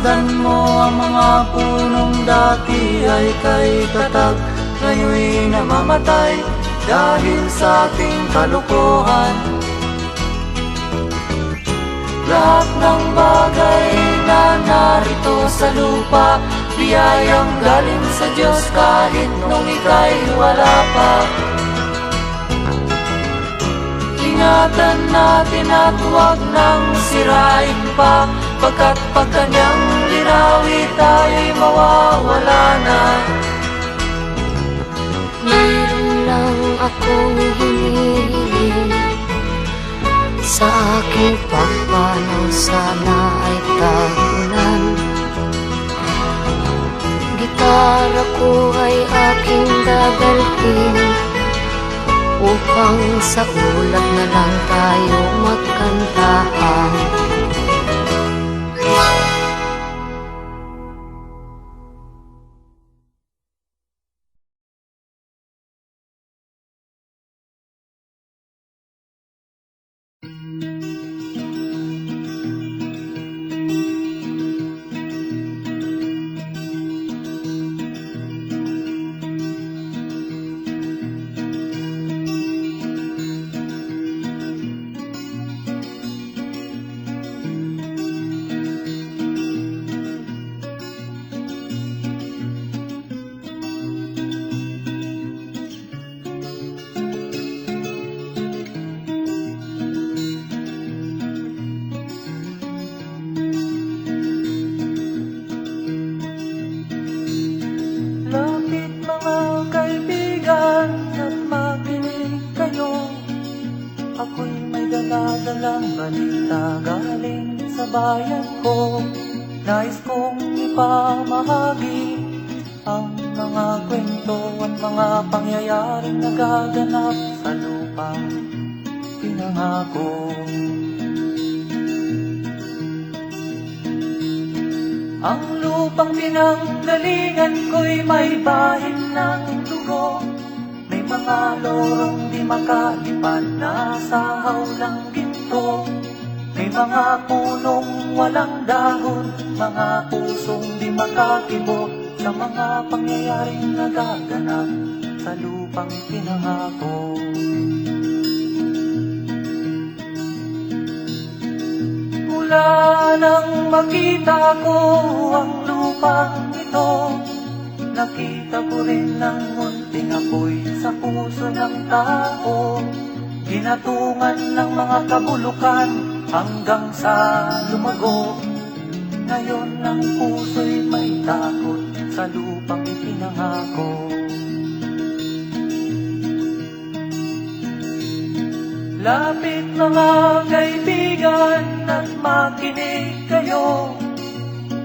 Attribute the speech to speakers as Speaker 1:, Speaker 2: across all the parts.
Speaker 1: Sinasaktan mo ang
Speaker 2: mga
Speaker 3: punong dati ay kay tatag. Ngayon'y namamatay dahil sa ating kalukuhan. Lahat ng bagay na narito sa lupa Biyayang galing sa Diyos kahit nung ika'y wala pa. Ingatan natin at huwag nang sirain pa Pagkat pag ginawi tayo'y mawawala na.
Speaker 2: Meron lang akong hinihiling. Sa aking pagpanaw sana ay tagulan Gitara ko ay aking dadalhin Upang sa ulap na lang tayo magkantaan ko'y may bahin ng dugo. May mga lorong di makalipad na sa hawlang ginto. May mga punong walang dahon. Mga pusong di makakibo Sa mga pangyayaring nagaganap Sa lupang pinangako. Mula nang makita ko ang ito Nakita ko rin ng munting apoy sa puso ng tao. Ginatungan ng mga kabulukan hanggang sa lumago. Ngayon ang puso'y may takot sa lupang ipinangako. Lapit mga kaibigan at makinig kayo.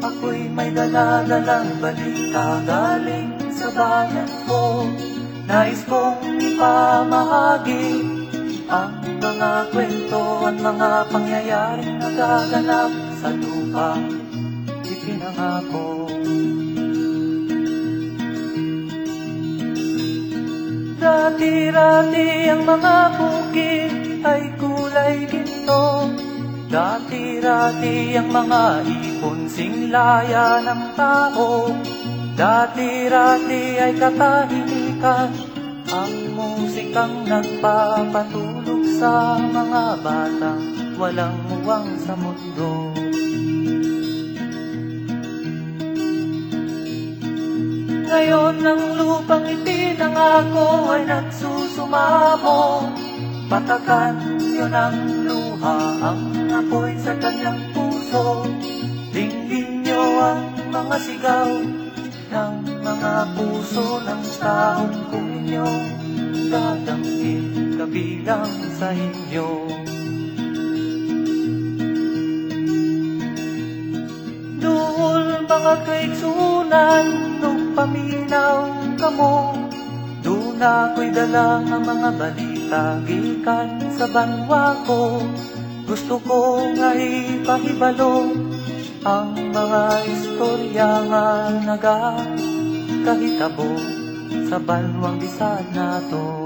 Speaker 2: Ako'y may daladalang balita galing bayan ko. Nais kong ipamahagi ang mga kwento at mga pangyayaring nagaganap sa lupang ipinangako. Dati-rati ang mga bukid ay kulay ginto. Dati-rati ang mga ipon singlaya ng tao Dati-rati ay katahimikan. Ang musikang nagpapatulog sa mga batang Walang muwang sa mundo. Ngayon ang lupang ipinangako ay nagsusumamo. Patakan yun ang luha ang apoy sa kanyang puso. Dinggin niyo ang mga sigaw ng mga puso ng taong kung inyong dadamhin kabilang sa inyo. Duol mga kaigsunan nung paminaw kamo Doon ako'y dala ang mga balita gikan sa banwa ko. Gusto ko nga ipahibalo ang mga istorya nga nagakahitabo sa banwang bisad nato Ako'y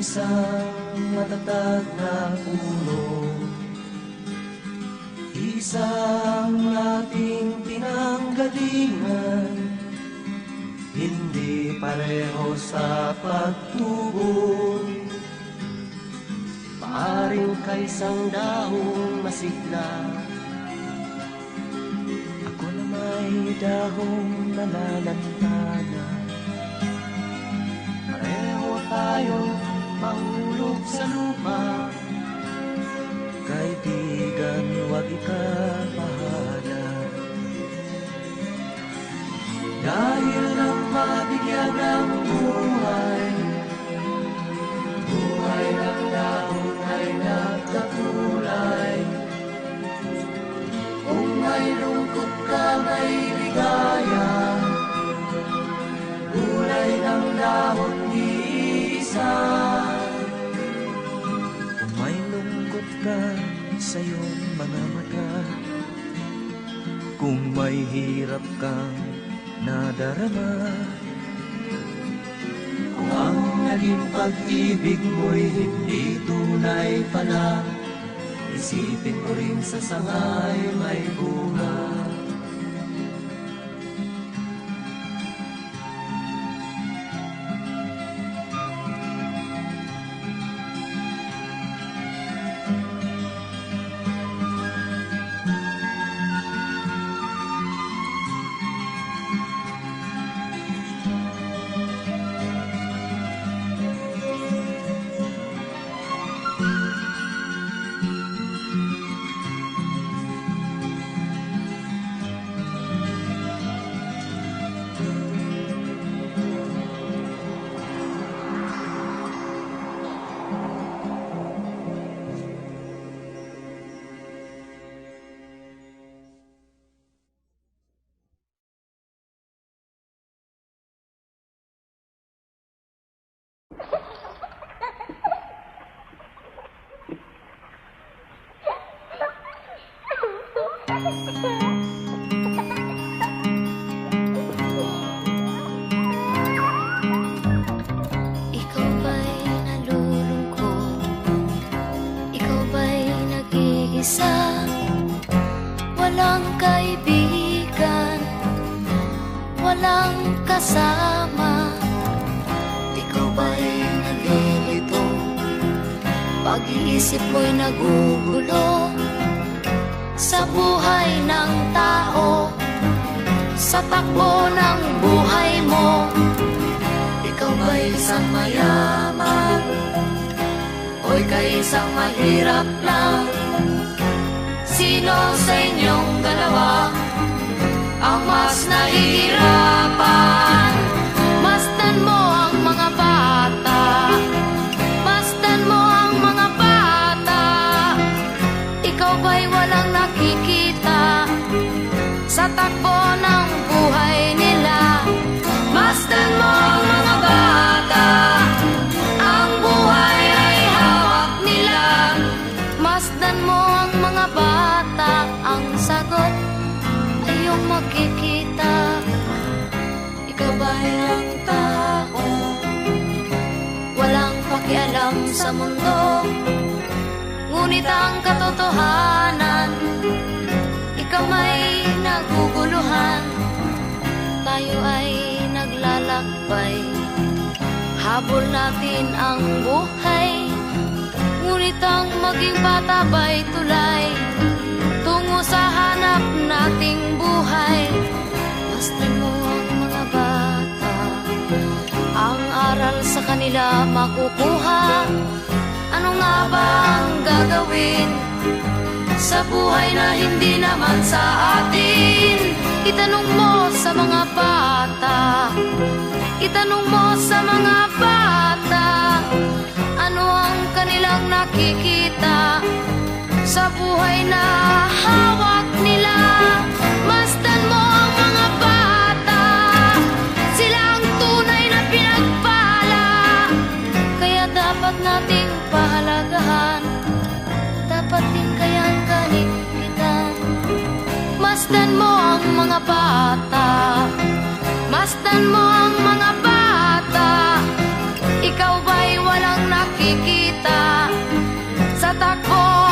Speaker 2: isang
Speaker 4: matatag na puno. Isang ating pinanggalingan Hindi pareho sa pagtubo. Maaring kaysang dahong masigla Ako na may dahong nalalantana Pareho tayong sa sa iyong mga mata Kung may hirap kang nadarama
Speaker 5: Kung ang naging pag-ibig mo'y hindi tunay pala Isipin ko rin sa sangay may bunga
Speaker 1: Nag-iisa? Walang kaibigan Walang kasama Ikaw ba'y nalilito? Pag-iisip mo'y nagugulo buhay ng tao Sa takbo ng buhay mo ikaw ba'y isang mayaman? O ika'y isang mahirap lang? Sino sa inyong dalawa ang mas nahihirapan? Ang tao. Walang pakialam sa mundo. Ngunit ang katotohanan Ikaw may naguguluhan. Tayo ay naglalakbay. Habol natin ang buhay. Ngunit ang maging bata ba'y tulay? Tungo sa hanap nating buhay. Basta mo aral sa kanila makukuha. Ano nga ba ang gagawin? Sa buhay na hindi naman sa atin? Itanong mo sa mga bata. Itanong mo sa mga bata Ano ang kanilang nakikita Sa buhay na hawak nila pahalagahan dapat din kayang kalipitan Masdan mo ang mga bata. Masdan mo ang mga bata. Ikaw ba'y walang nakikita? Sa takbo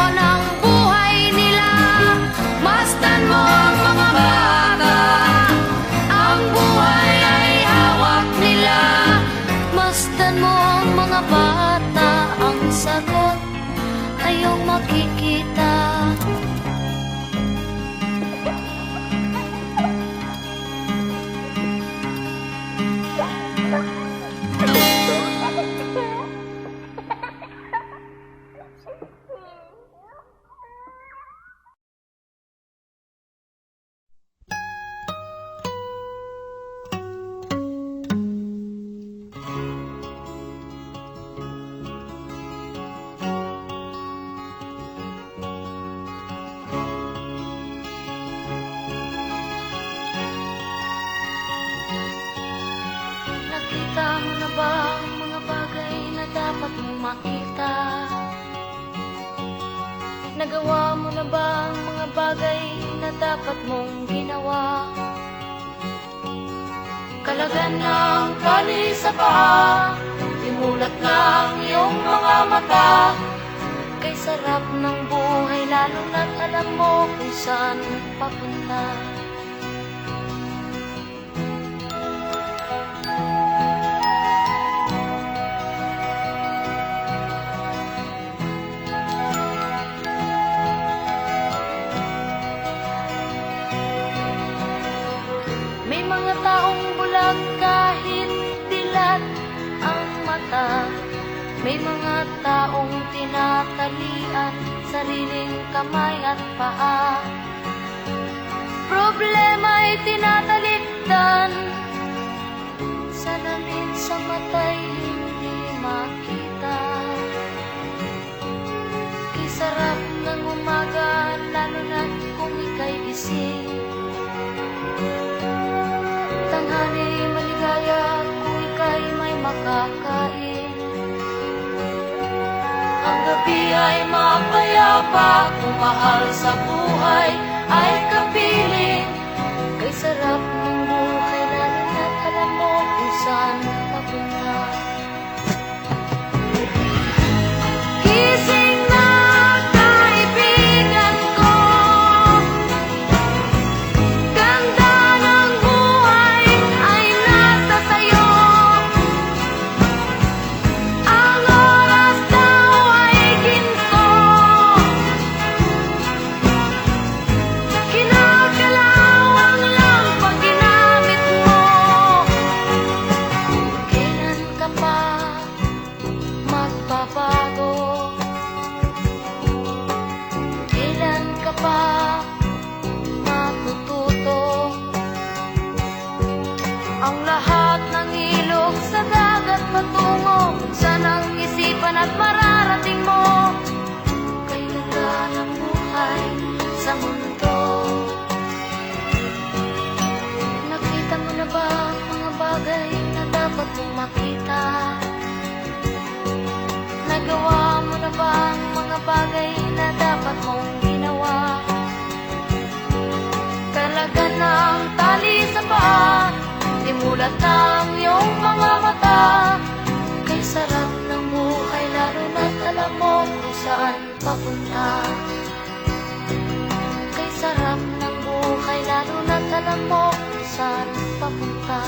Speaker 1: alam mo kung saan papunta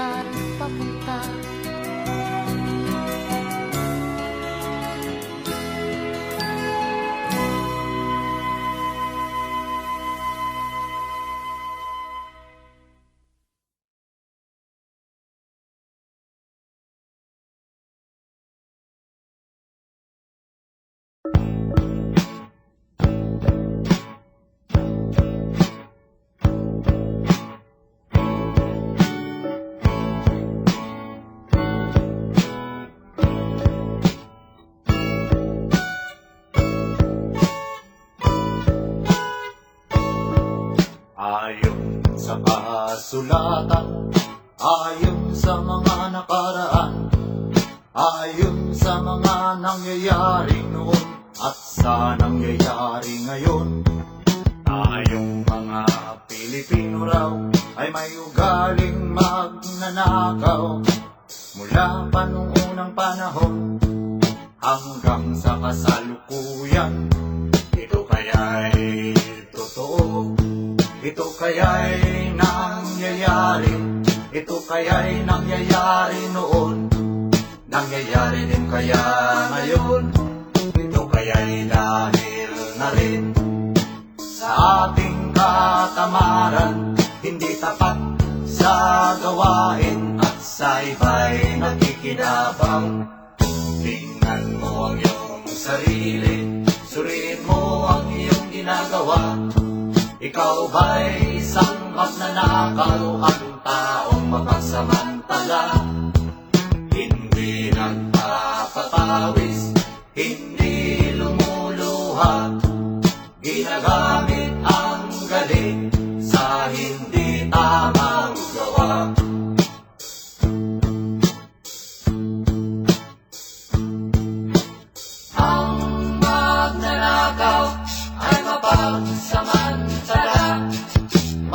Speaker 1: kung saan papunta
Speaker 5: Ayon sa kasulatan, ayon sa mga nakaraan, ayon sa mga nangyayari noon at sa nangyayari ngayon. Tayong mga Pilipino raw ay may ugaling magnanakaw mula pa nung unang panahon hanggang sa kasalukuyan. Ito kaya'y totoo ito kaya'y nangyayari. Ito kaya'y nangyayari noon. Nangyayari din kaya ngayon. Ito kaya'y dahil na rin. Sa ating katamaran Hindi tapat sa gawain At sa iba'y nakikinabang Tingnan mo ang iyong sarili Suriin mo ang iyong ginagawa ikaw ba'y isang magnanakaw ang taong mapagsamantala? Hindi nagpapapawis, hindi lumuluha, ginagamit ang galing sa hindi tamang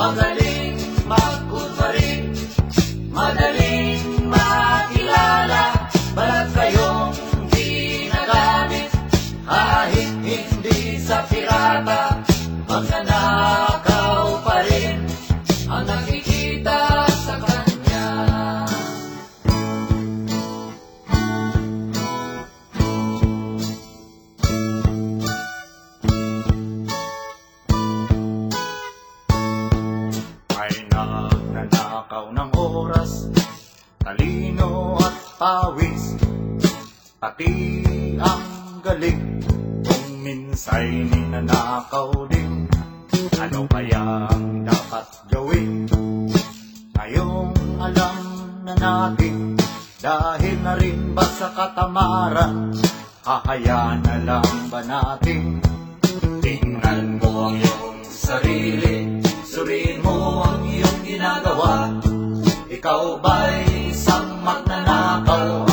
Speaker 5: All the pati ang galing, kung minsa'y ninanakaw din, ano kaya ang dapat gawin? Ngayong alam na natin, dahil na rin ba sa katamaran, hahayaan na lang ba natin? Tingnan mo ang iyong sarili, suriin mo ang iyong ginagawa. Ikaw ba'y isang magnanakaw,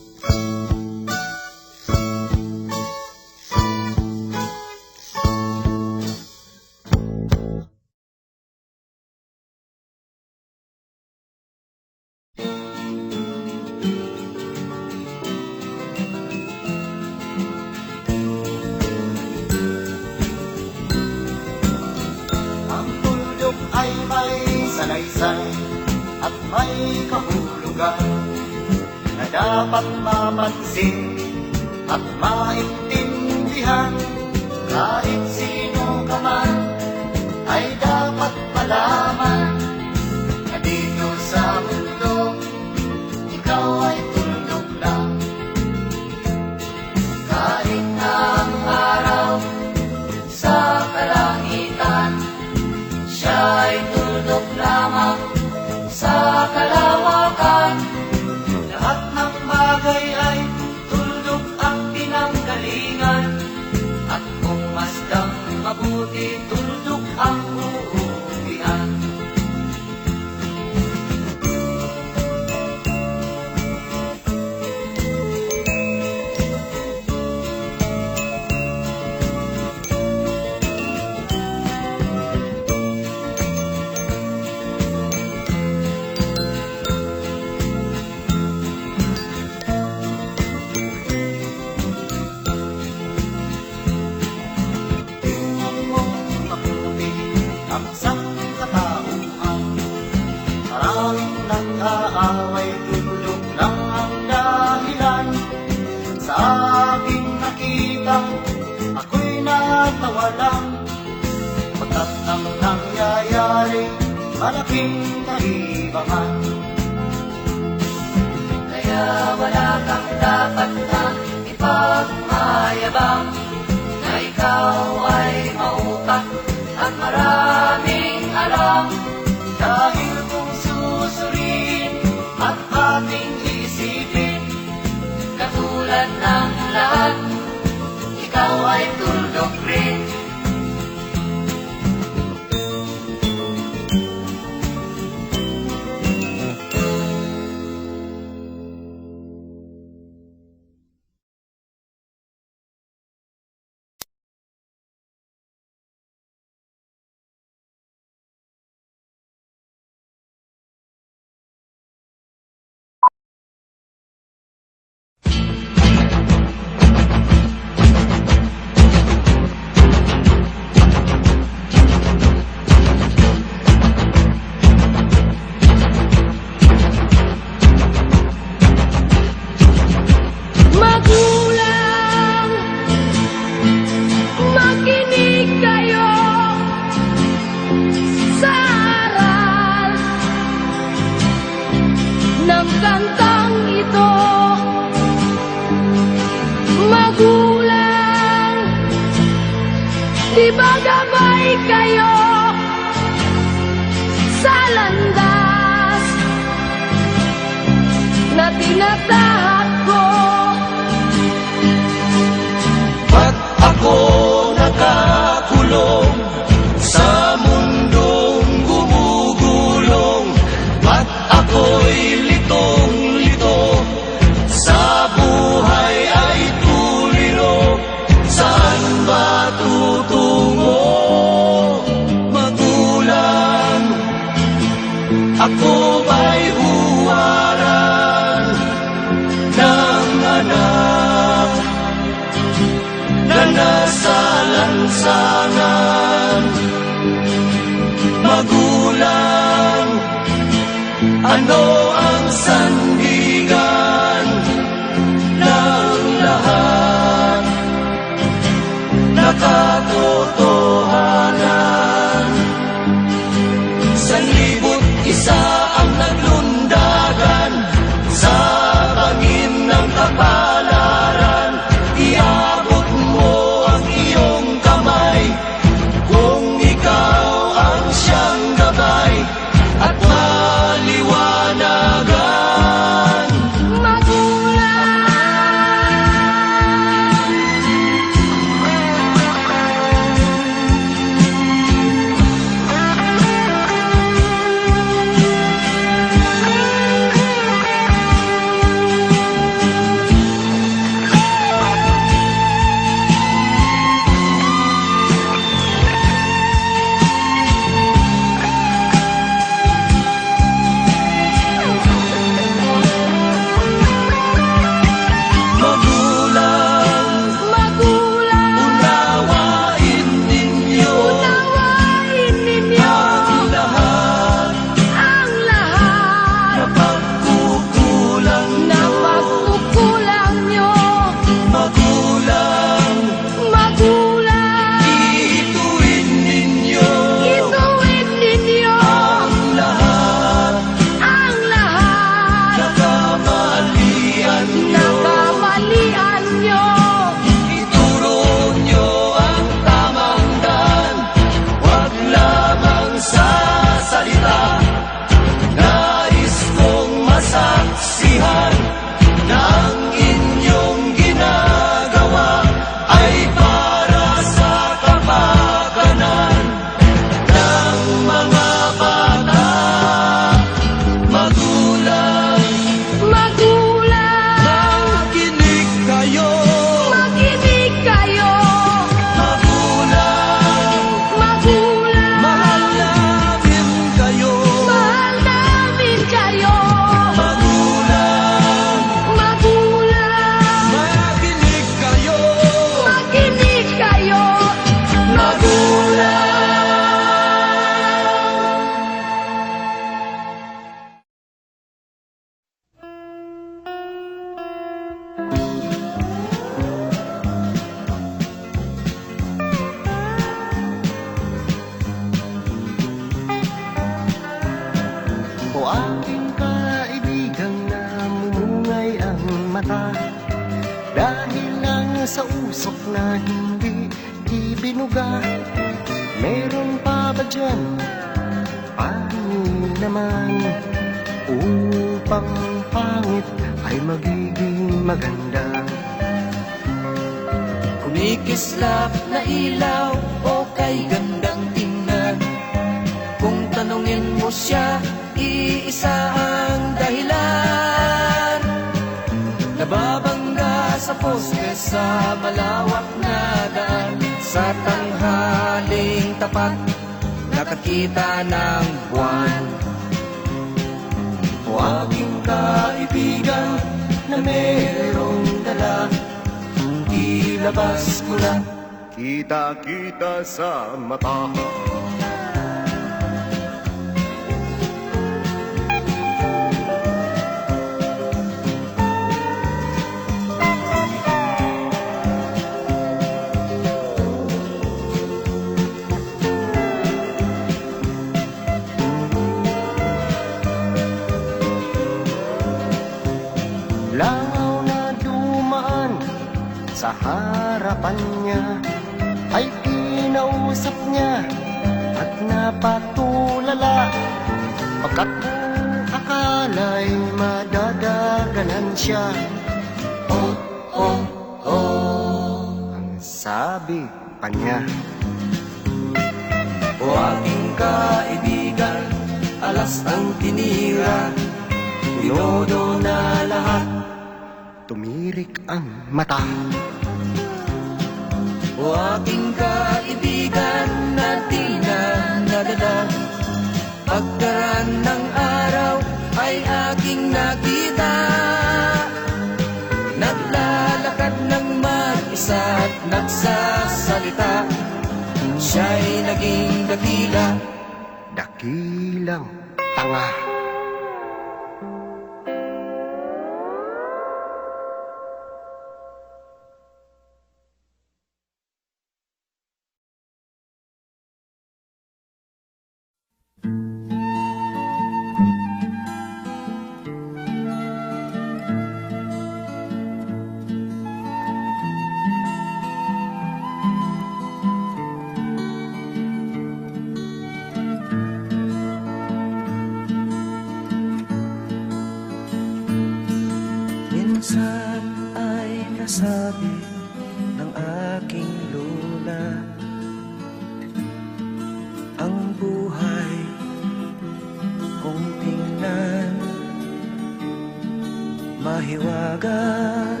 Speaker 4: mahiwagan.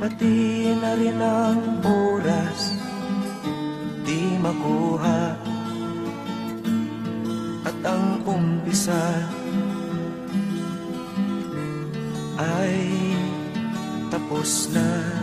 Speaker 4: Pati na rin ang oras di makuha. At ang umpisa ay tapos na.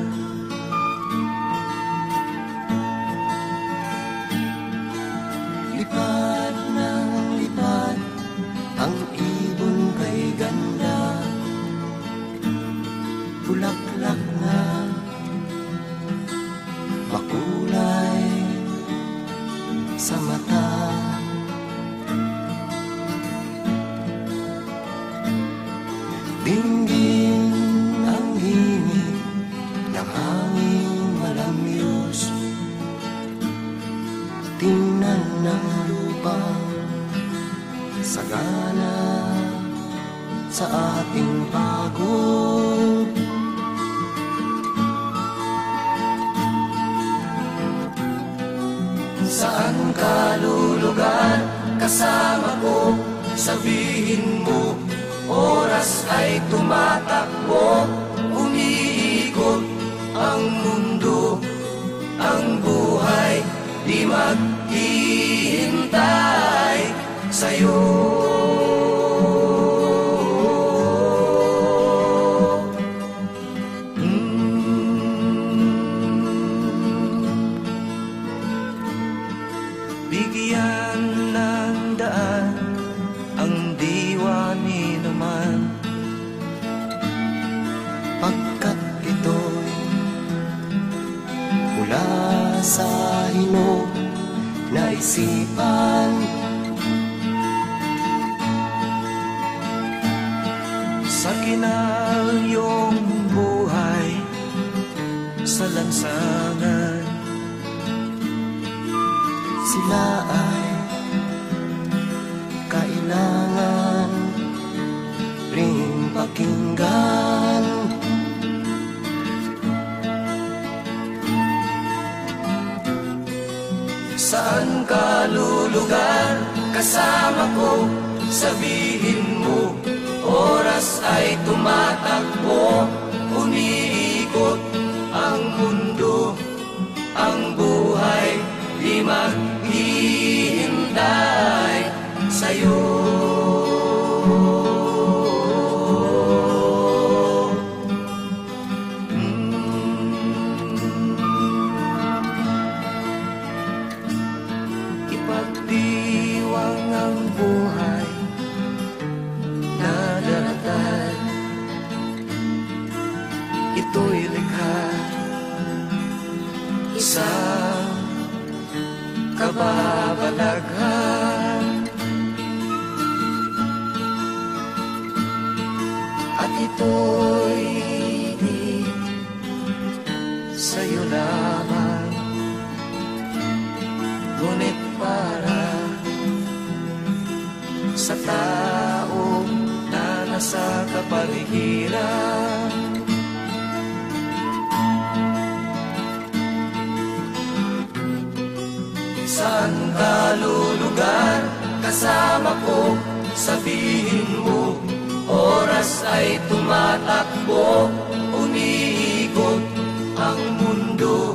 Speaker 1: Ano malulugar Kasama ko, sabihin mo Oras ay tumatakbo Umiikot ang mundo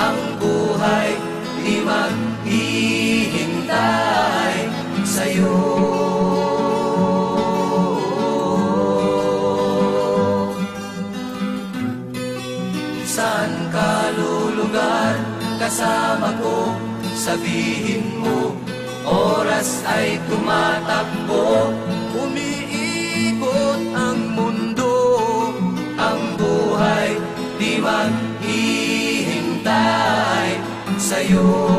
Speaker 1: Ang buhay di maghihintay sa'yo. Saan ka lulugar kasama ko? sabihin mo Oras ay tumatakbo. Umiikot ang mundo Ang buhay di maghihintay sa'yo.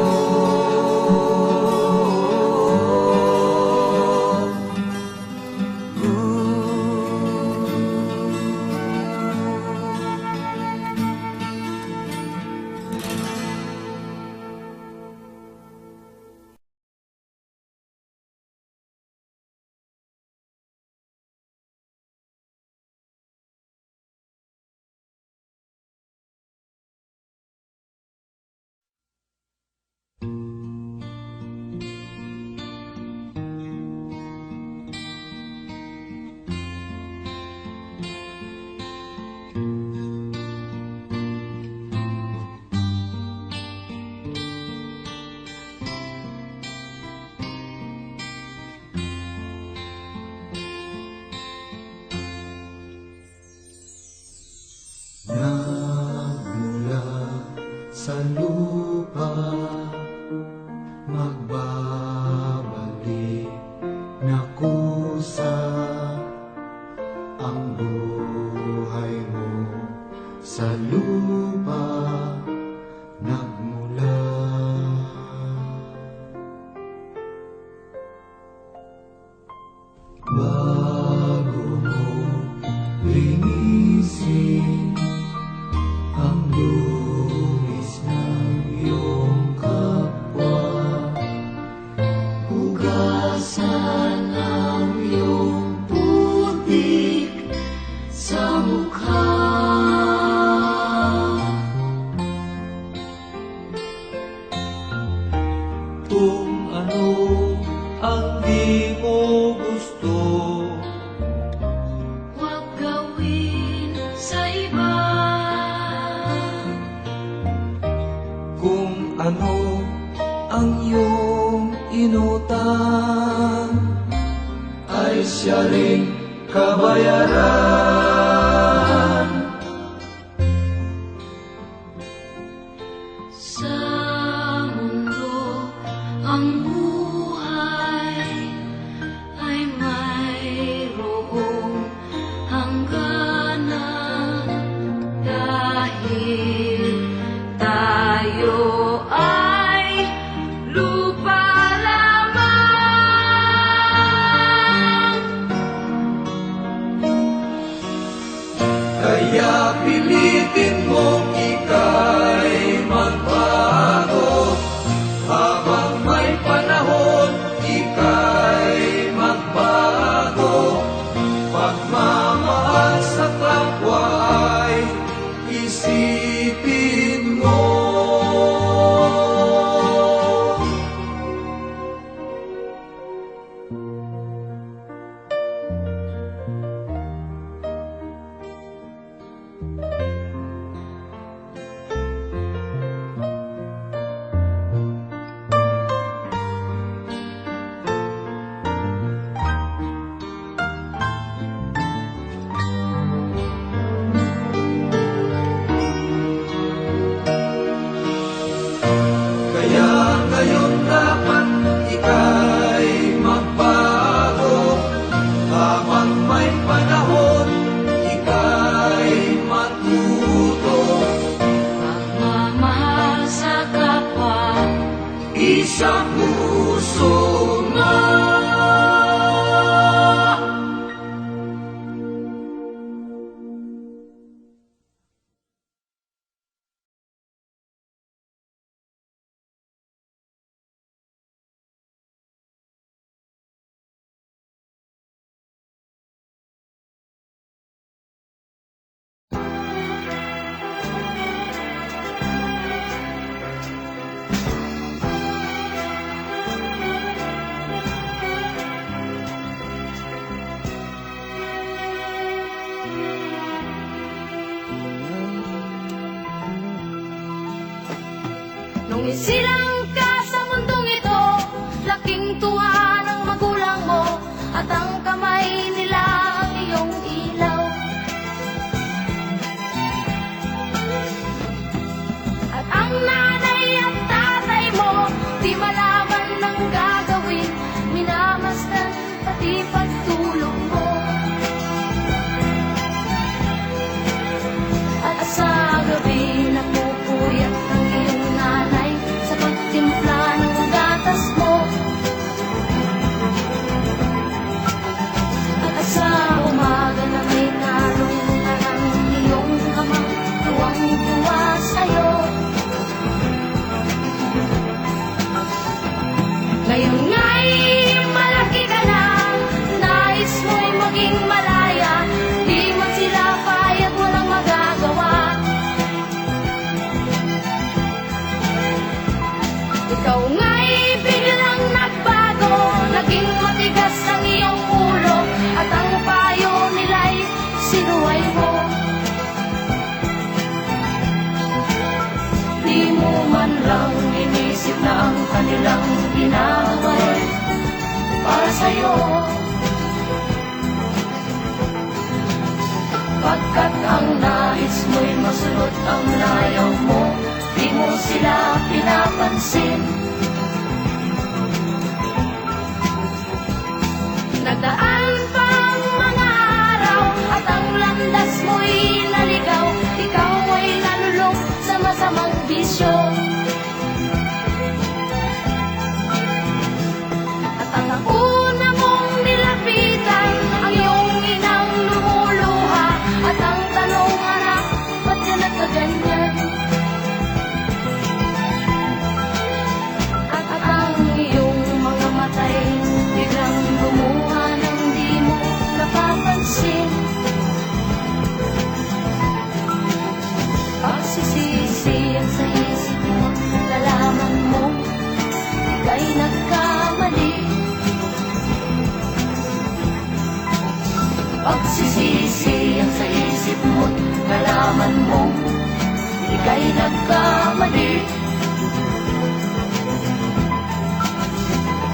Speaker 1: Ika'y nagkamali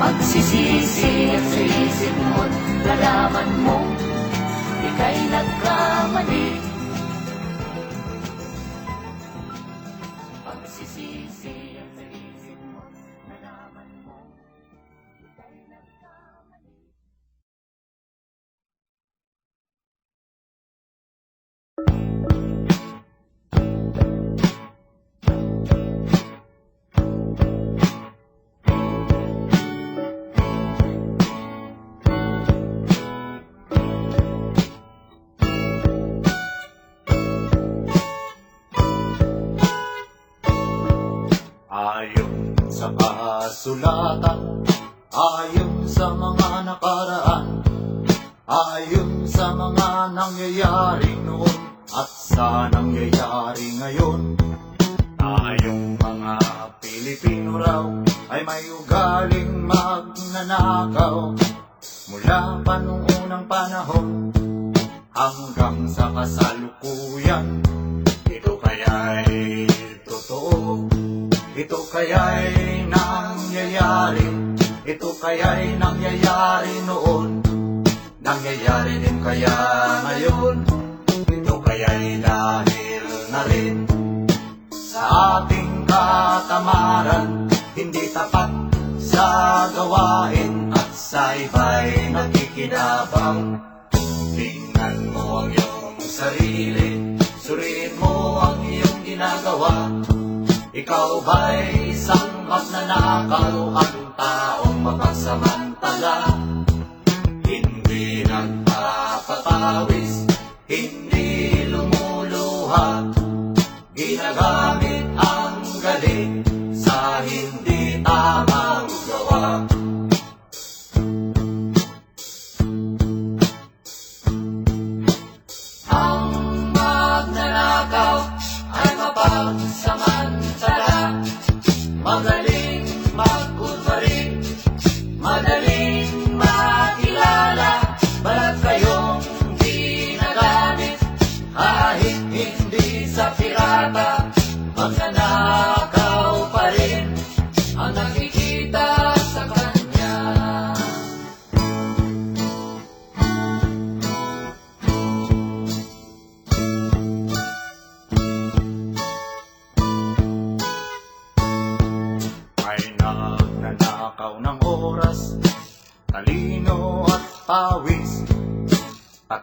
Speaker 1: Pagsisisi ang sa isip mo Nalaman mo Ika'y nagkamali
Speaker 5: Ayon sa kasulatan Ayon sa mga nakaraan Ayon sa mga nangyayari noon At sa nangyayari ngayon. Tayong mga Pilipino raw Ay may ugaling magnanakaw. Mula pa nung unang panahon Hanggang sa kasalukuyan Ito kaya'y totoo ito kaya'y nangyayari. Ito kaya'y nangyayari noon. Nangyayari din kaya ngayon. Ito kaya'y dahil na rin. Sa ating katamaran Hindi tapat sa gawain At sa iba'y nakikinabang Tingnan mo ang iyong sarili Suriin mo ang iyong ginagawa ikaw ba'y isang magnanakaw ang taong mapagsamantala? Hindi nagpapapawis, hindi lumuluha, ginagamit ang galing sa hindi tamang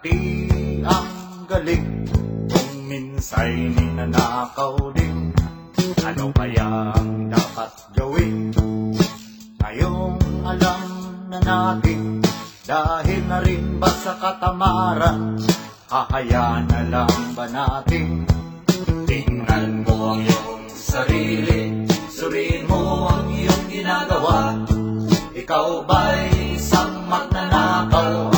Speaker 4: pati ang galing kung minsa'y ninanakaw din. Ano kaya ang dapat gawin? Ngayong alam na natin Dahil na rin ba sa katamaran Hahayaan na lang ba natin Tingnan mo ang iyong sarili Suriin mo ang iyong ginagawa Ikaw ba'y isang magnanakaw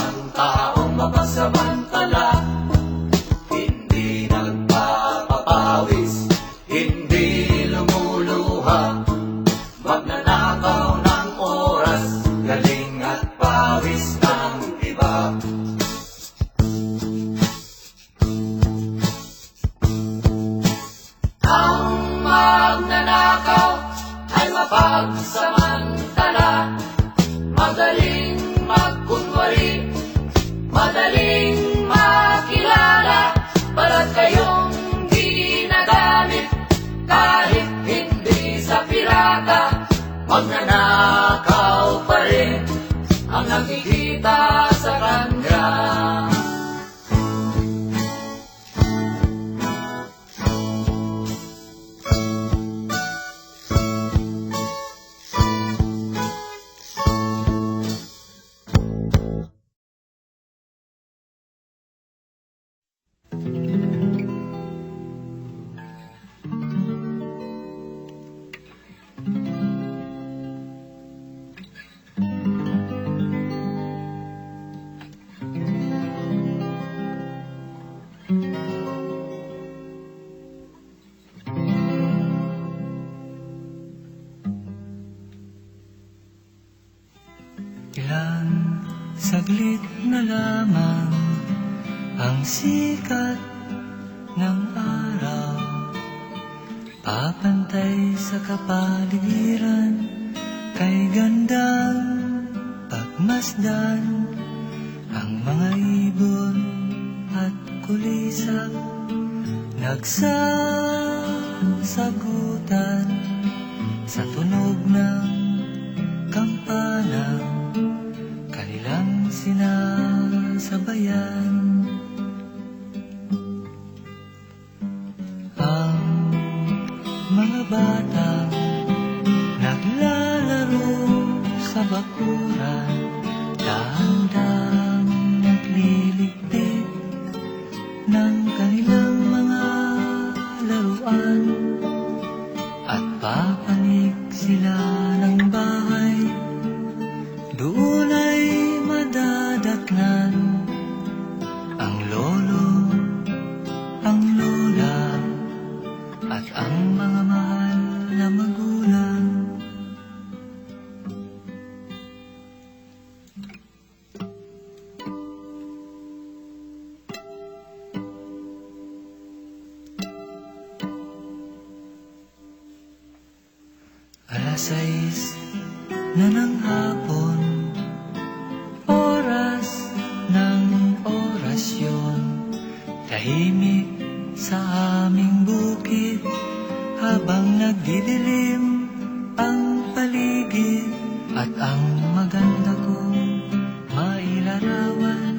Speaker 4: ang
Speaker 6: maganda kong mailarawan.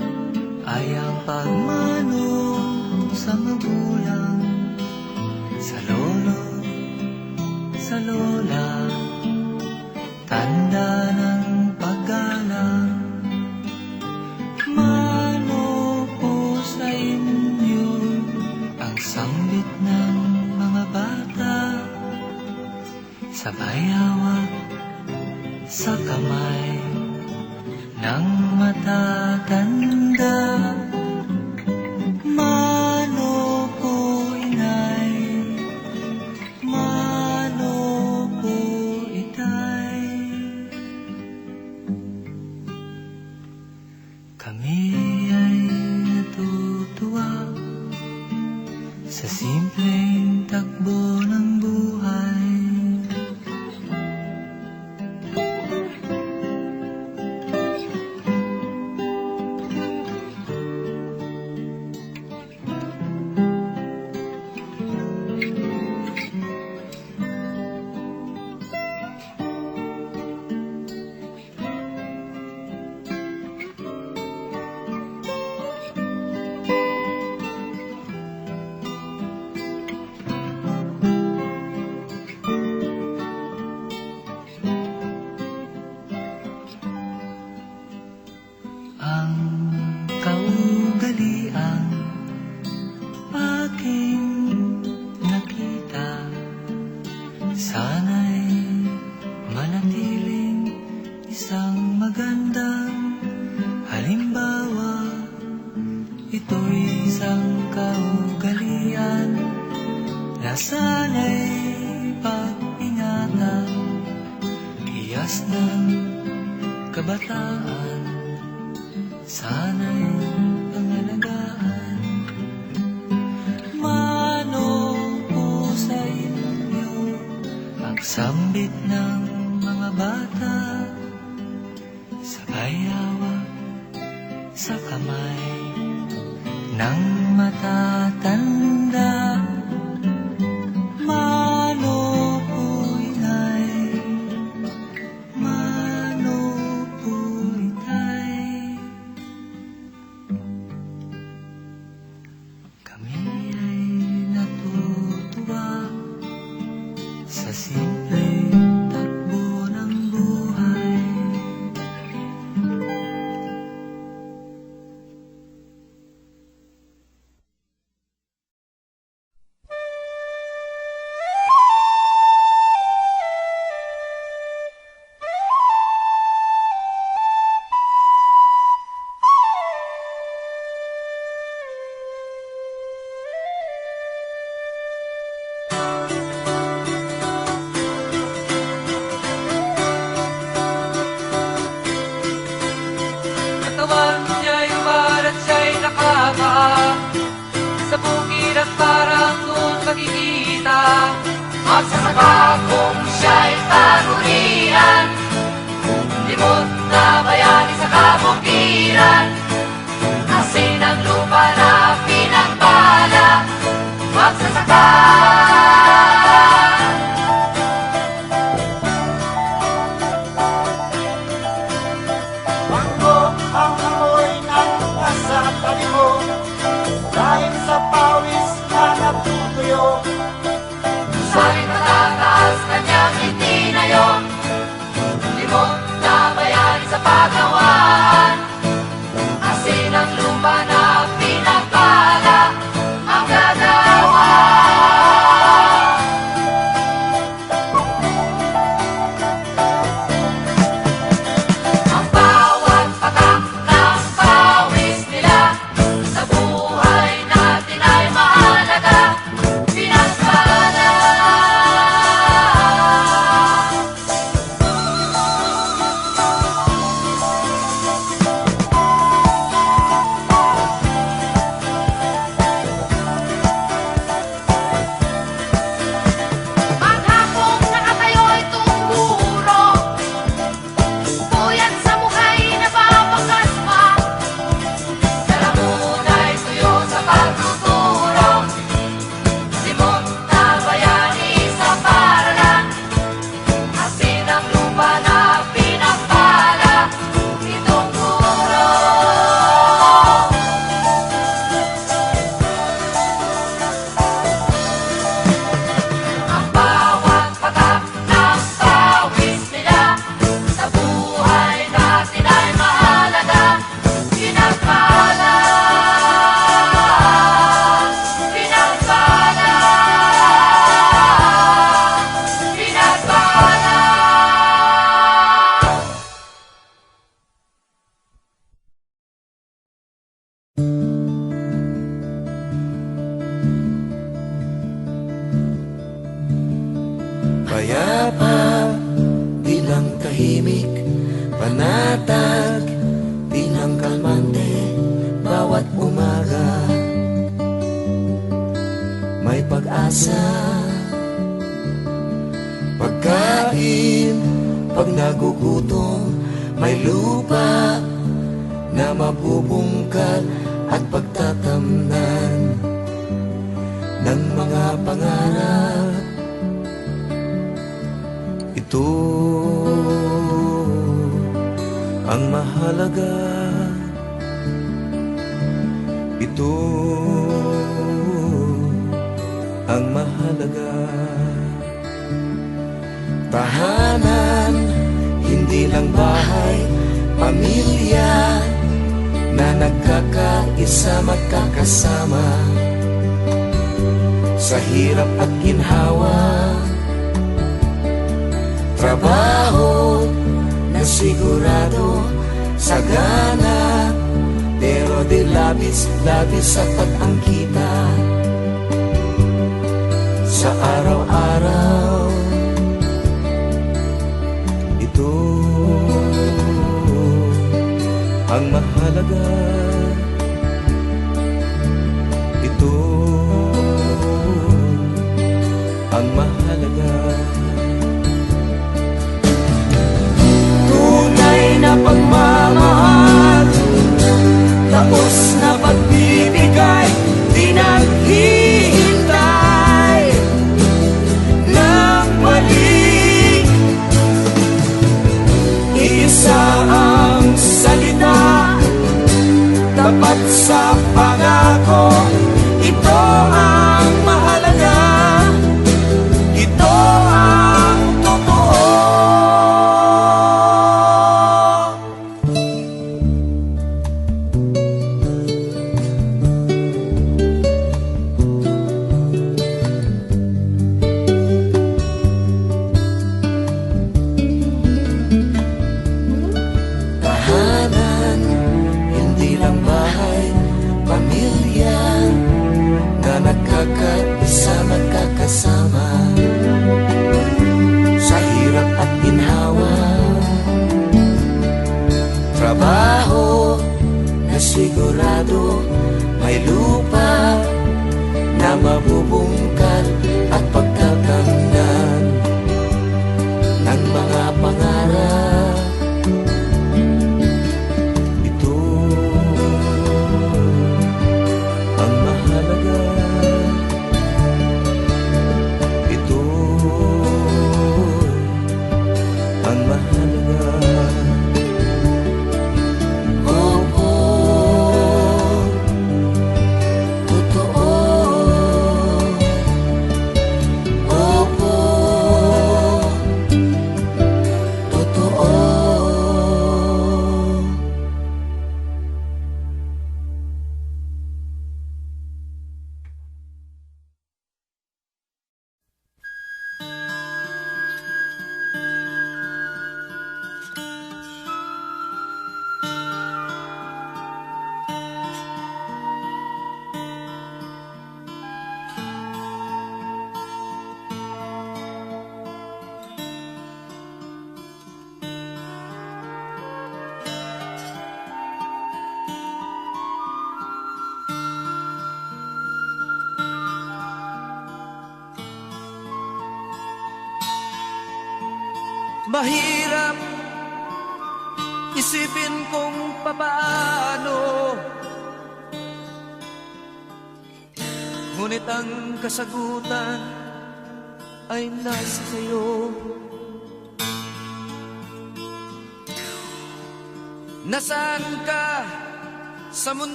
Speaker 6: Ay ang pagmano sa magulang. Sa lolo, sa lola. Tanda ng paggalang. Mano po sa inyo Ang sambit ng mga bata. Sabay hawak sa kamay Ng matatanda
Speaker 4: Bye.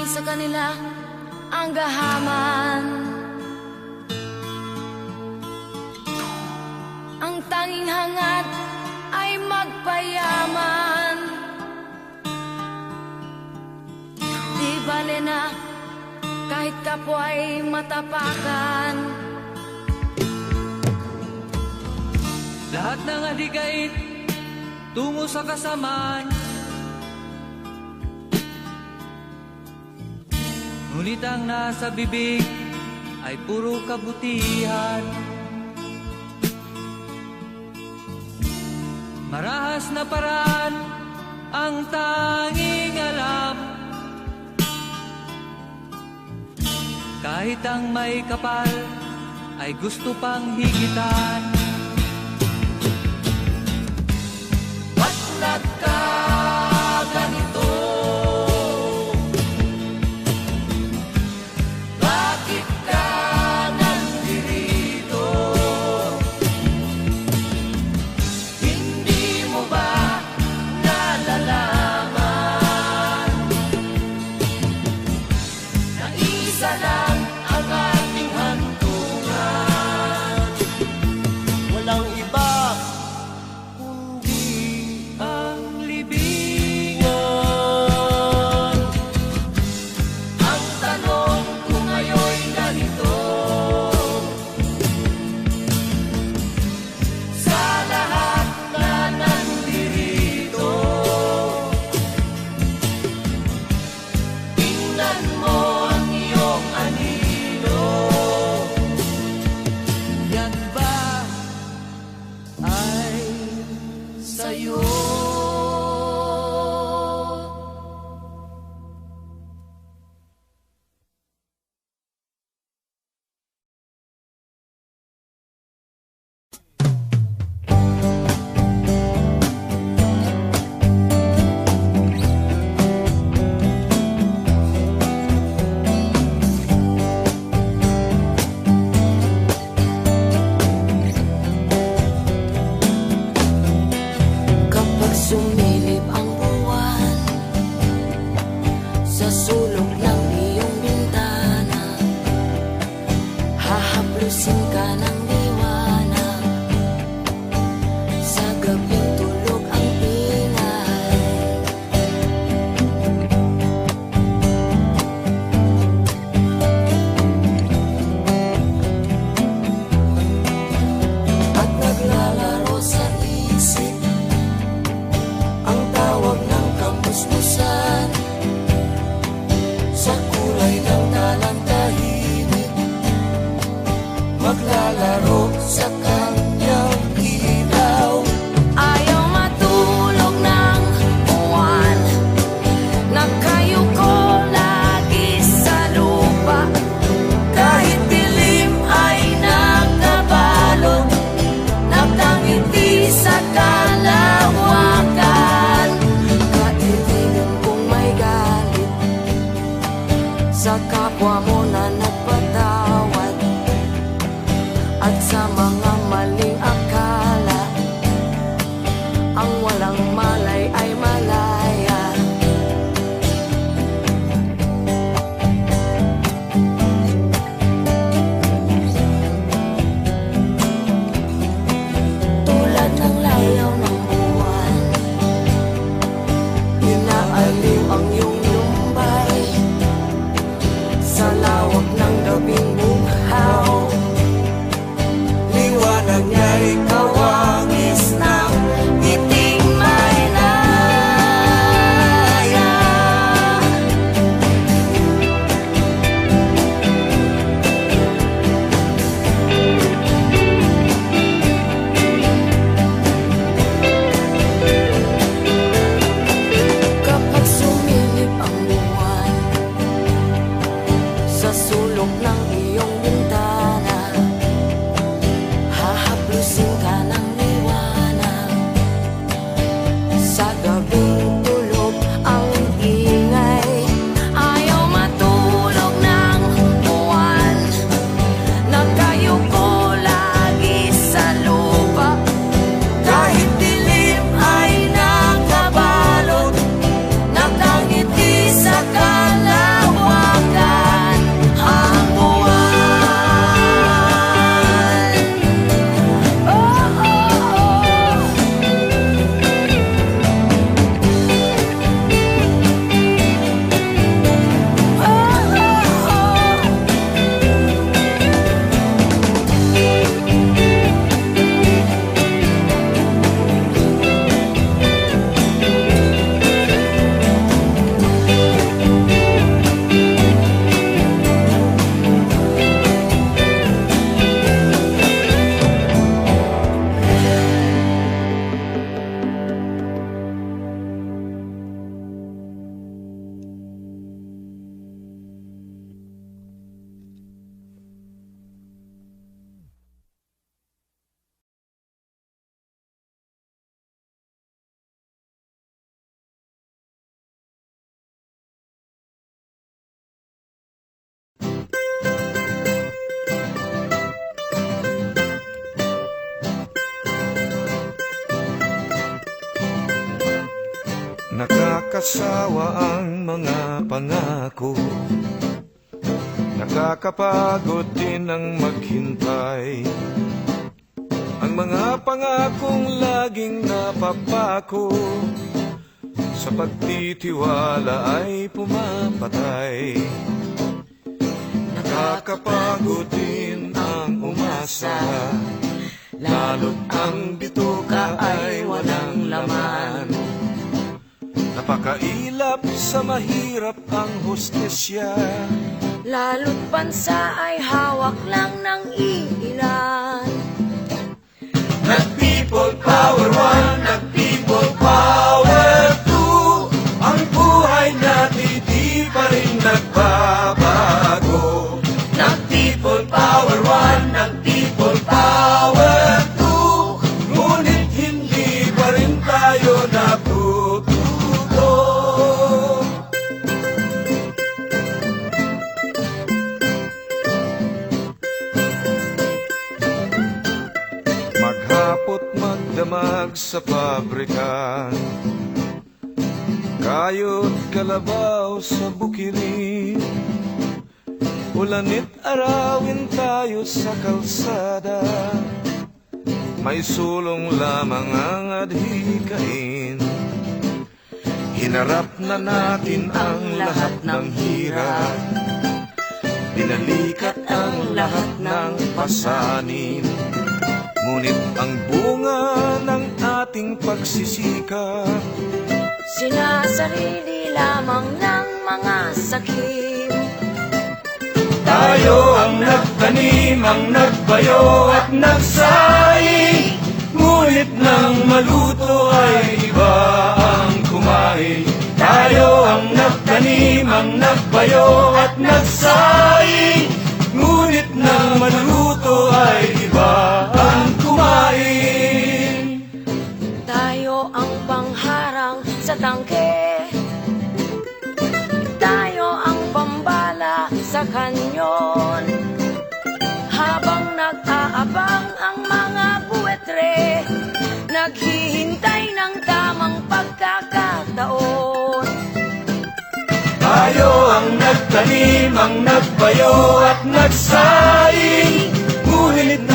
Speaker 7: Marami sa kanila ang gahaman. Ang tanging hangat ay magpayaman. Di bale na kahit kapwa'y matapakan.
Speaker 2: Lahat ng adigait tungo sa kasamaan Ngunit ang nasa bibig ay puro kabutihan. Marahas na paraan ang tanging alam. Kahit ang may kapal ay gusto pang higitan.
Speaker 1: Patlat ka!
Speaker 4: Nakakasawa ang mga pangako. Nakakapagod din ang maghintay. Ang mga pangakong laging napapako. Sa pagtitiwala ay pumapatay. Nakakapagod din ang umasa. Lalo't ang bituka ay walang laman Napakailap sa mahirap ang hostesya
Speaker 1: Lalo't bansa ay hawak lang ng iilan
Speaker 4: Nag-people power one, nag-people power two. Ang buhay natin di pa rin nagbabago. Nag-people power one, nag-people power magdamag sa pabrika. Kayod kalabaw sa bukirin Ulanit arawin tayo sa kalsada. May sulong lamang ang adhikain. Hinarap na natin ang lahat ng hirap. Binalikat ang lahat ng pasanin Ngunit ang bunga ng ating pagsisikap
Speaker 1: Sinasarili lamang ng mga sakim
Speaker 4: Tayo ang nagtanim, ang nagbayo at nagsaing Ngunit nang maluto ay iba ang kumain. Tayo ang nagtanim, ang nagbayo at nagsaing Ngunit nang maluto ay iba ang kumain.
Speaker 1: Tayo ang pangharang sa tangke. Tayo ang pambala sa kanyon. Habang nag-aabang ang mga buwetre Naghihintay ng tamang pagkakataon.
Speaker 4: Tayo ang nagtanim, ang nagbayo at nagsaing. Ngunit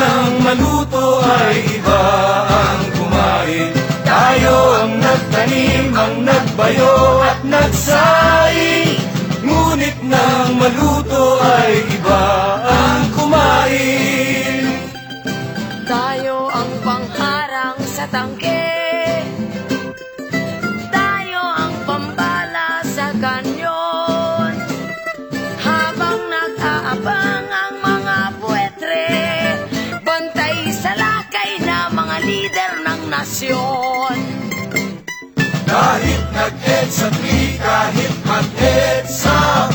Speaker 4: maluto ay iba ang kumain. Tayo ang nagtanim, ang nagbayo at nagsaing. Ngunit nang maluto ay iba ang kumain.
Speaker 1: Tayo ang pangharang sa tangke
Speaker 4: Kahit nag-ed sa tri, kahit mag-ed sa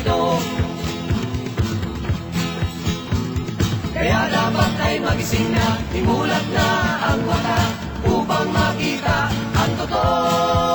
Speaker 4: dito. Kaya dapat ay magising na Imulat na ang mata Upang makita ang totoo.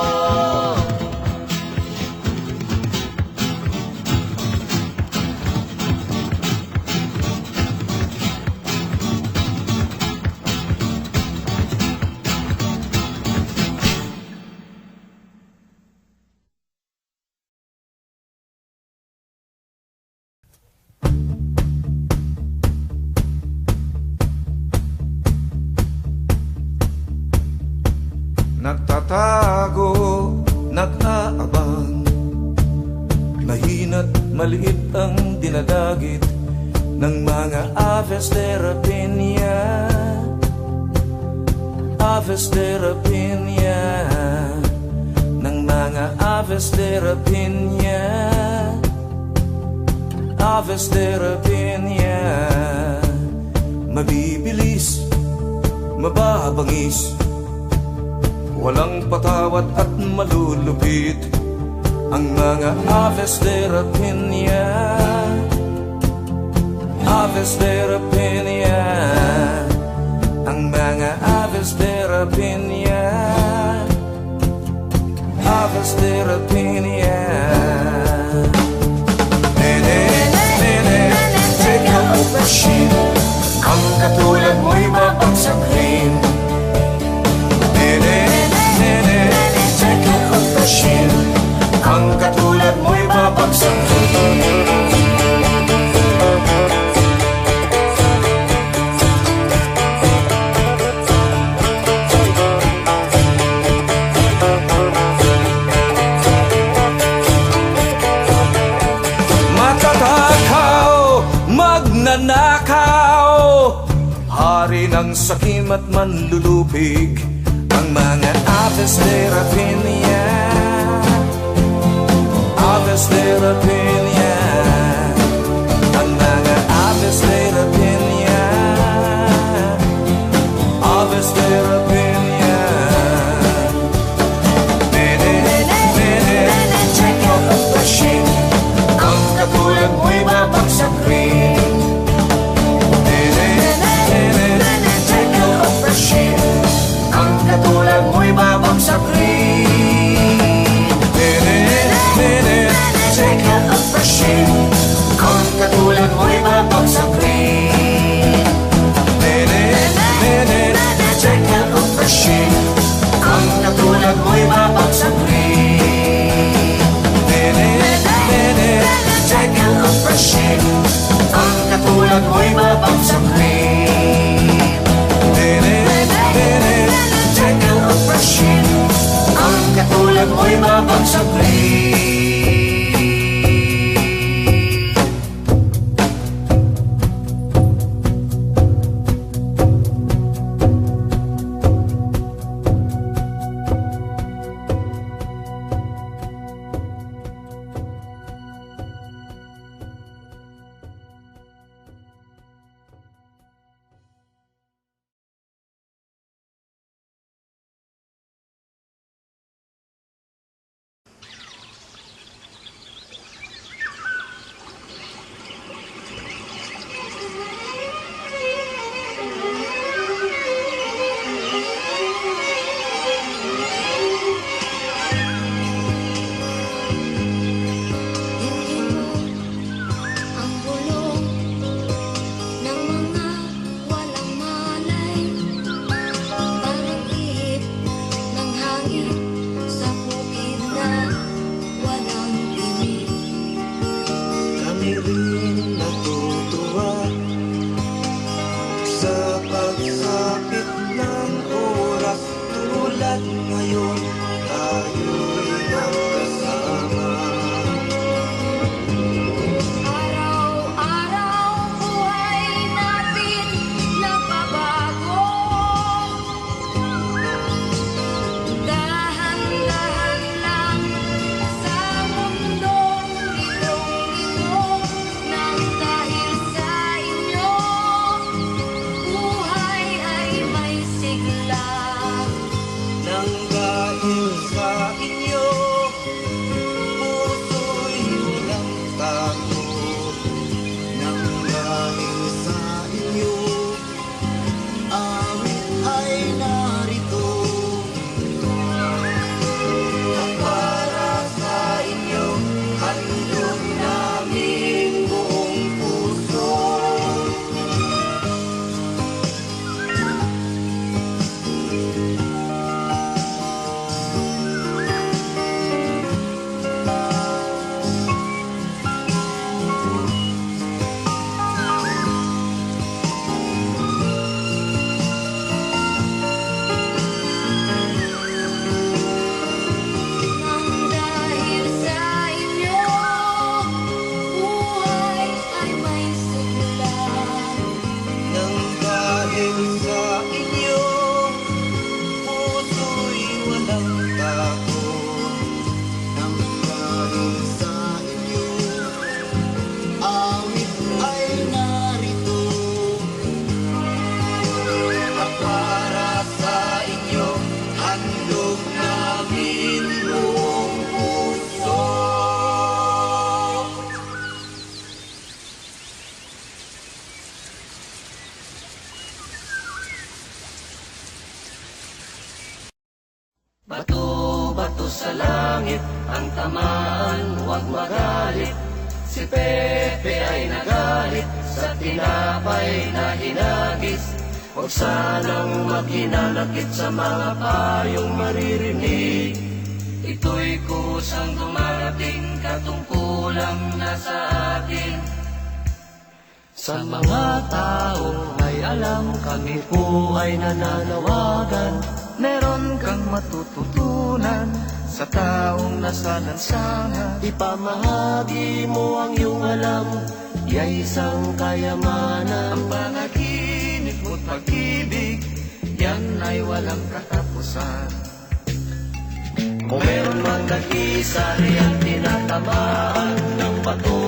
Speaker 8: sari-sari ang
Speaker 4: tinatamaan ng bato.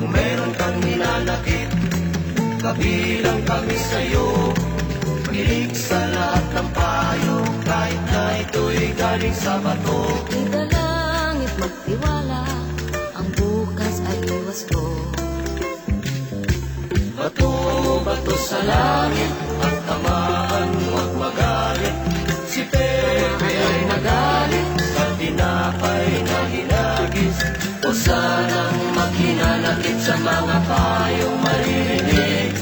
Speaker 4: Kung meron kang ninanakit, kabilang kami sa'yo. Pilig sa lahat ng payo, kahit na ito'y galing sa bato.
Speaker 1: Idalangit magtiwala, ang bukas ay iwas ko.
Speaker 4: Bato, bato sa langit, at tamaan tinapay na hinagis O sanang makinalakit sa mga payong maririnig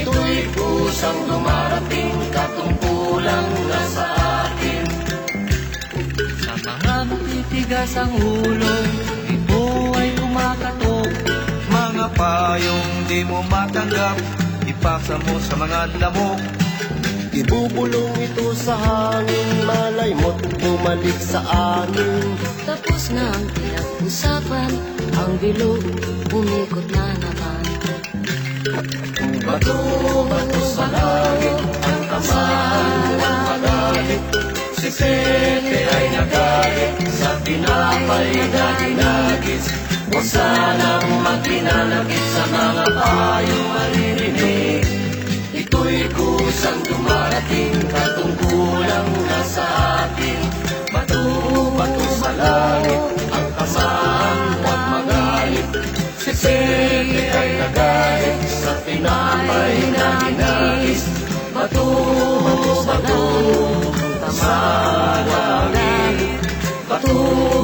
Speaker 4: Ito'y kusang dumarating katungkulang na sa atin Sa mga matitigas ang ulo, ito ay kumakatok Mga payong di mo matanggap, ipaksa mo sa mga lamok.
Speaker 9: Ibubulong ito sa hangin Malay mo't bumalik sa amin.
Speaker 10: Tapos na ang pinag-usapan Ang bilog umikot na naman.
Speaker 1: Bato, bato sa langit Ang kamaan ng pagalit Si Sete ay nagalit Sa tinapay na ginagis Huwag sanang maginanagit Sa mga payong maririnig. Ito'y kulang kusang dumarating Katungkulang na sa atin. Bato, bato sa langit Ang tamaan huwag magalit. Si Pepe ay nagalit Sa tinapay na dinagis Bato, bato sa langit. Bato,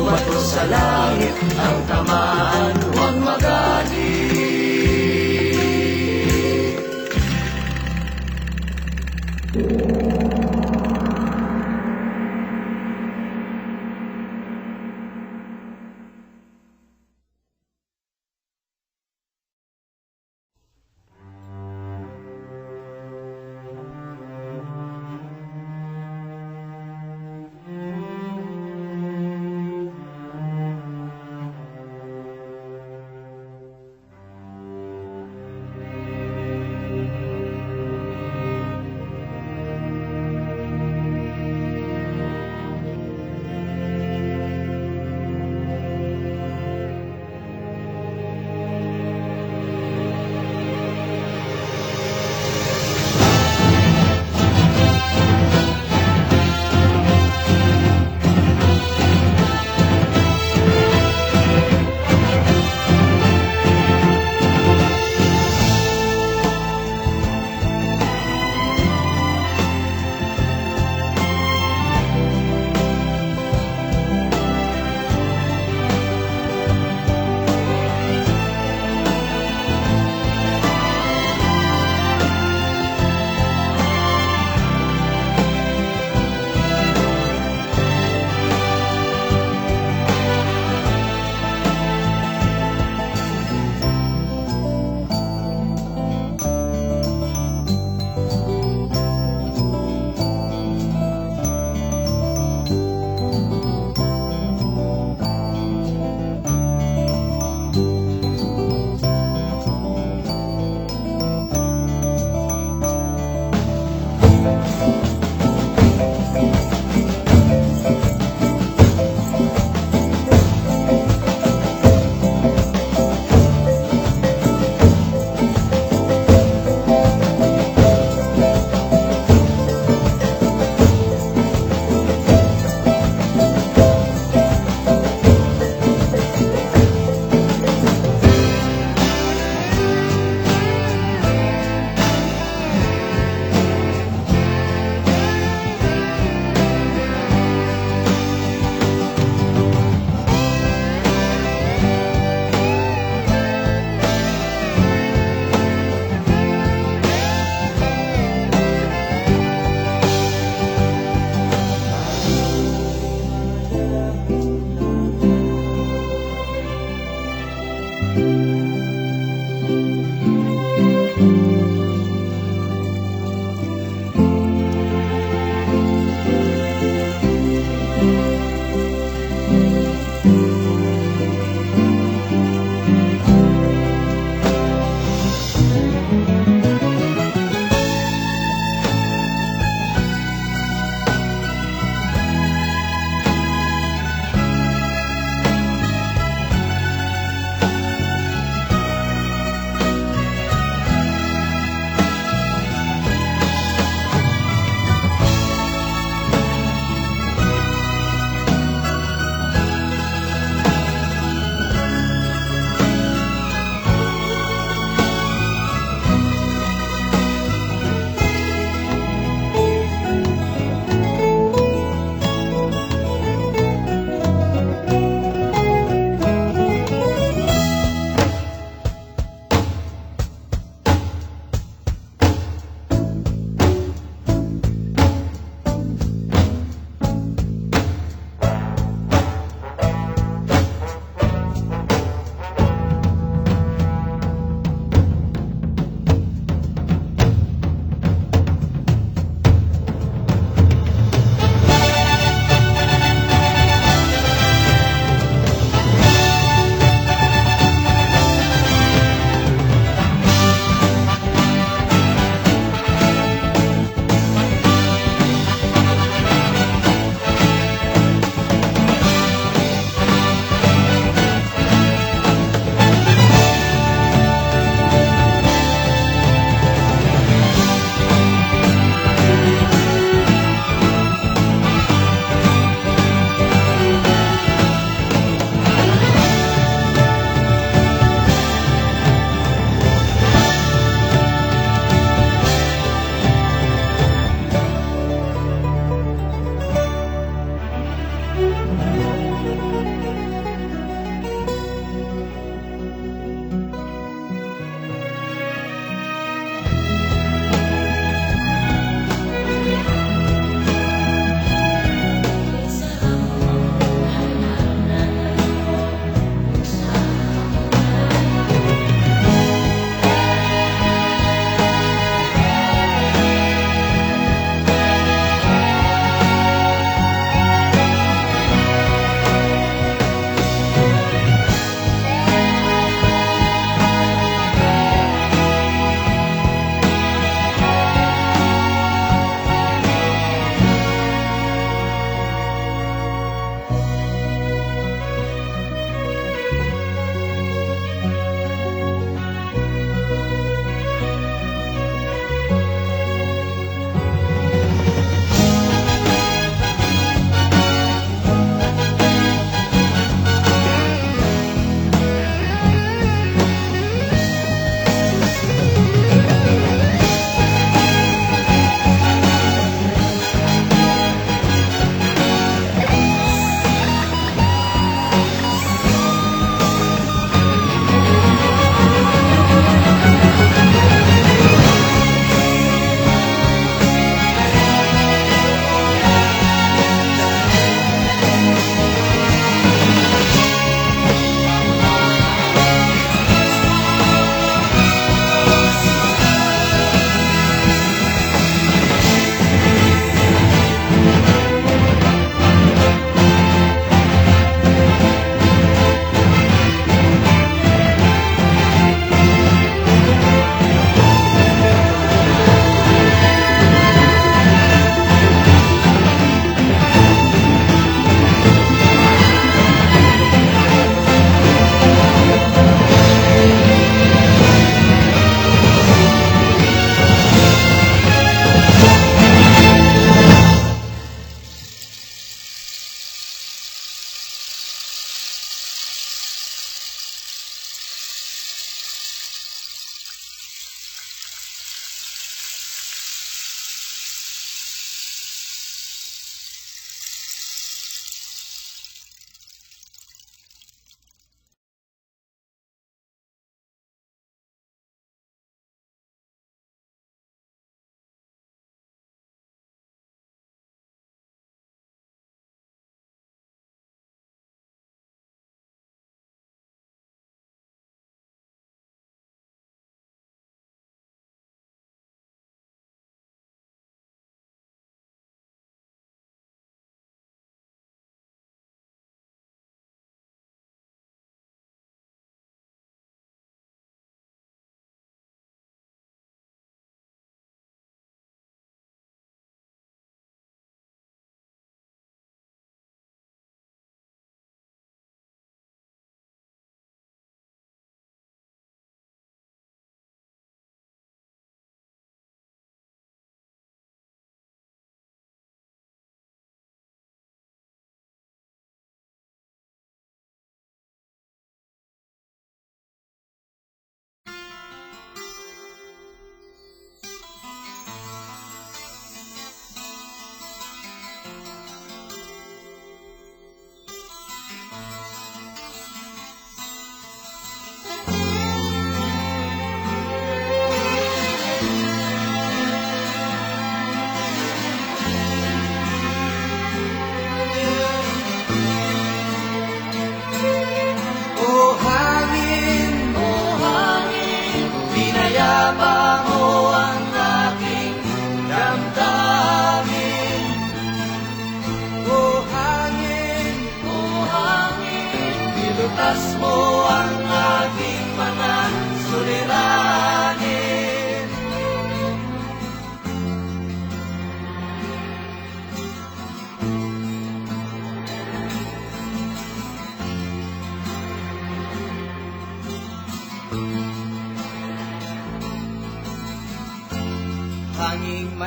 Speaker 1: bato sa langit Ang tamaan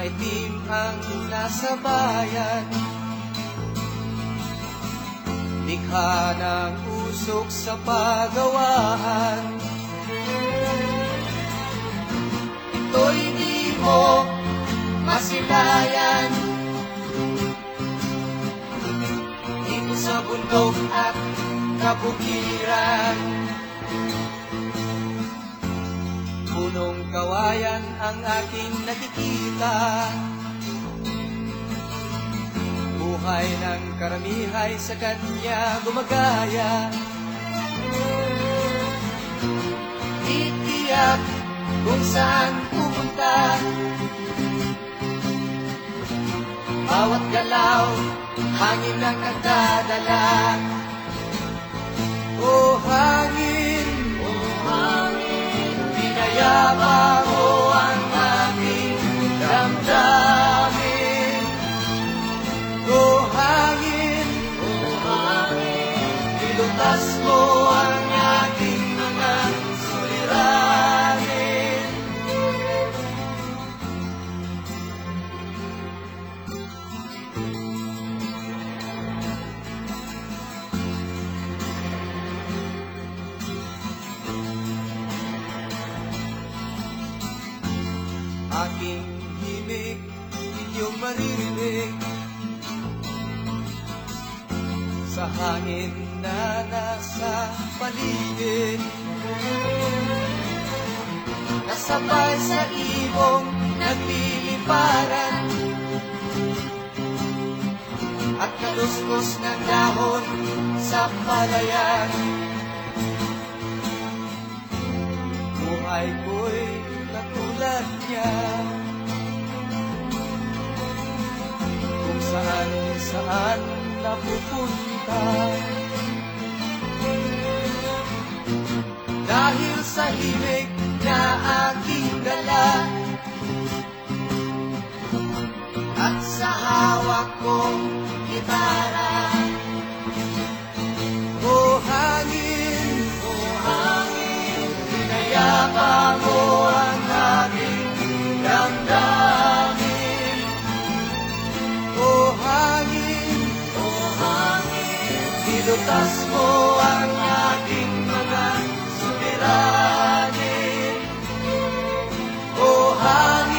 Speaker 4: maitim ang nasa bayan. Likha ng usok sa pagawaan. Ito'y di mo masilayan. Dito sa bundok at kabukiran kawayan ang aking nakikita. Buhay ng karamihay sa kanya gumagaya. Titiyak kung saan pupunta Bawat galaw, hangin ang nagdadala. O hangin, o hangin Pinayapa Sa hangin na nasa paligid. Kasabay sa ibong nagliliparan. At kaluskos ng dahon sa palayan. Buhay ko'y katulad niya saan saan napupunta? Dahil sa himig na aking dala At sa hawak kong gitara O hangin, o hangin Pinayapa mo ang aking damdamin hangin, o hangin, dilutas mo ang ating mga suliranin. O hangin,